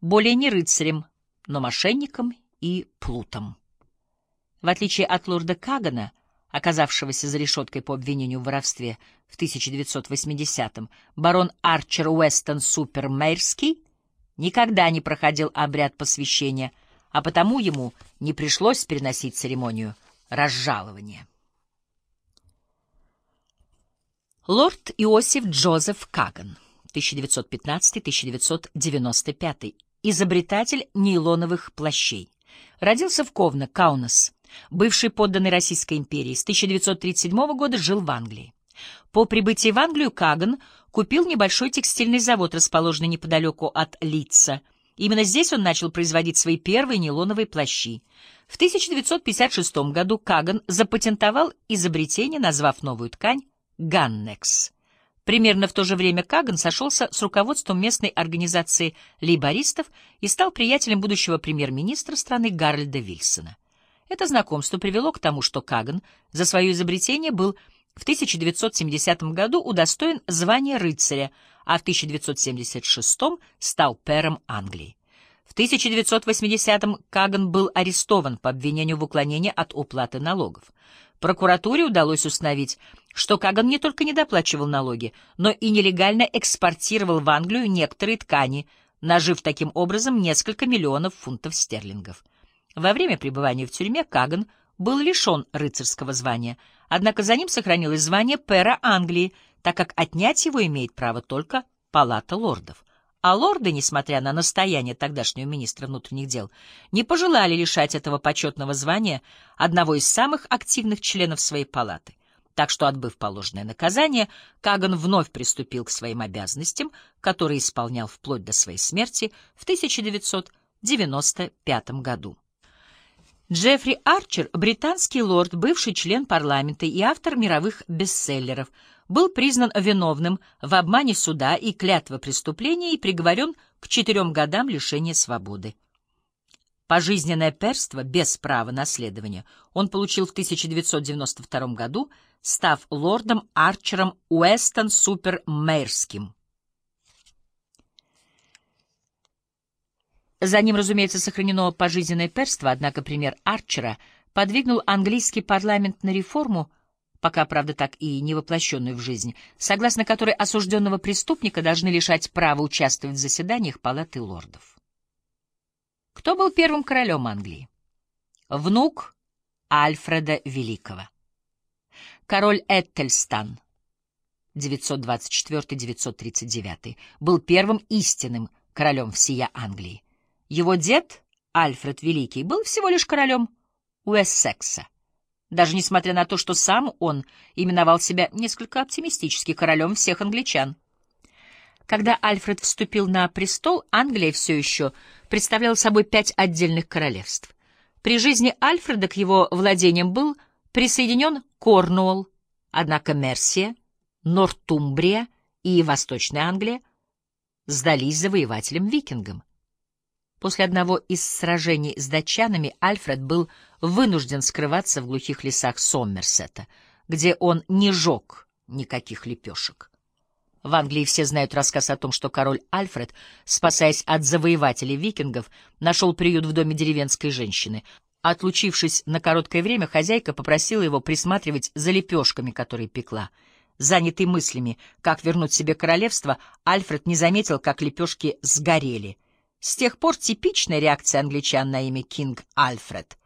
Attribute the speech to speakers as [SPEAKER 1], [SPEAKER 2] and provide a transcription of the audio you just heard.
[SPEAKER 1] более не рыцарем, но мошенником и плутом. В отличие от лорда Кагана, оказавшегося за решеткой по обвинению в воровстве в 1980-м, барон Арчер Уэстон Супермейрский никогда не проходил обряд посвящения, а потому ему не пришлось переносить церемонию разжалования. Лорд Иосиф Джозеф Каган, 1915-1995, изобретатель нейлоновых плащей. Родился в Ковно, Каунас, бывший подданный Российской империи. С 1937 года жил в Англии. По прибытии в Англию Каган купил небольшой текстильный завод, расположенный неподалеку от Литца. Именно здесь он начал производить свои первые нейлоновые плащи. В 1956 году Каган запатентовал изобретение, назвав новую ткань «Ганнекс». Примерно в то же время Каган сошелся с руководством местной организации лейбористов и стал приятелем будущего премьер-министра страны Гарольда Вильсона. Это знакомство привело к тому, что Каган за свое изобретение был в 1970 году удостоен звания рыцаря, а в 1976 стал пэром Англии. В 1980-м Каган был арестован по обвинению в уклонении от уплаты налогов. Прокуратуре удалось установить, что Каган не только не доплачивал налоги, но и нелегально экспортировал в Англию некоторые ткани, нажив таким образом несколько миллионов фунтов стерлингов. Во время пребывания в тюрьме Каган был лишен рыцарского звания, однако за ним сохранилось звание пэра Англии, так как отнять его имеет право только палата лордов. А лорды, несмотря на настояние тогдашнего министра внутренних дел, не пожелали лишать этого почетного звания одного из самых активных членов своей палаты. Так что, отбыв положенное наказание, Каган вновь приступил к своим обязанностям, которые исполнял вплоть до своей смерти в 1995 году. Джеффри Арчер, британский лорд, бывший член парламента и автор мировых бестселлеров, был признан виновным в обмане суда и клятва преступления и приговорен к четырем годам лишения свободы. Пожизненное перство без права наследования он получил в 1992 году, став лордом Арчером Уэстон Супермейрским. За ним, разумеется, сохранено пожизненное перство, однако пример Арчера подвигнул английский парламент на реформу, пока, правда, так и не воплощенную в жизнь, согласно которой осужденного преступника должны лишать права участвовать в заседаниях палаты лордов. Кто был первым королем Англии? Внук Альфреда Великого. Король Эттельстан 924-939 был первым истинным королем всея Англии. Его дед, Альфред Великий, был всего лишь королем Уэссекса, даже несмотря на то, что сам он именовал себя несколько оптимистически королем всех англичан. Когда Альфред вступил на престол, Англия все еще представляла собой пять отдельных королевств. При жизни Альфреда к его владениям был присоединен Корнуолл, однако Мерсия, Нортумбрия и Восточная Англия сдались завоевателям-викингам. После одного из сражений с датчанами Альфред был вынужден скрываться в глухих лесах Соммерсета, где он не жег никаких лепешек. В Англии все знают рассказ о том, что король Альфред, спасаясь от завоевателей викингов, нашел приют в доме деревенской женщины. Отлучившись на короткое время, хозяйка попросила его присматривать за лепешками, которые пекла. Занятый мыслями, как вернуть себе королевство, Альфред не заметил, как лепешки сгорели — с тех пор типичная реакция англичан на имя Кинг Альфред.